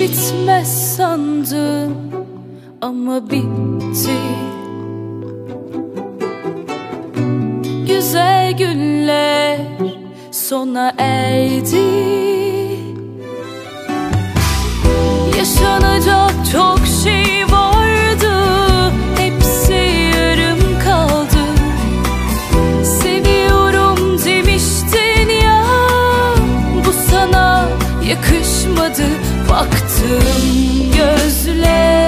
Bitmez sandım ama bitti. Güzel günler sona erdi. Yaşanacak çok şey vardı. Hepsi yarım kaldı. Seviyorum demiştin ya Bu sana yakışmadı. Baktım gözler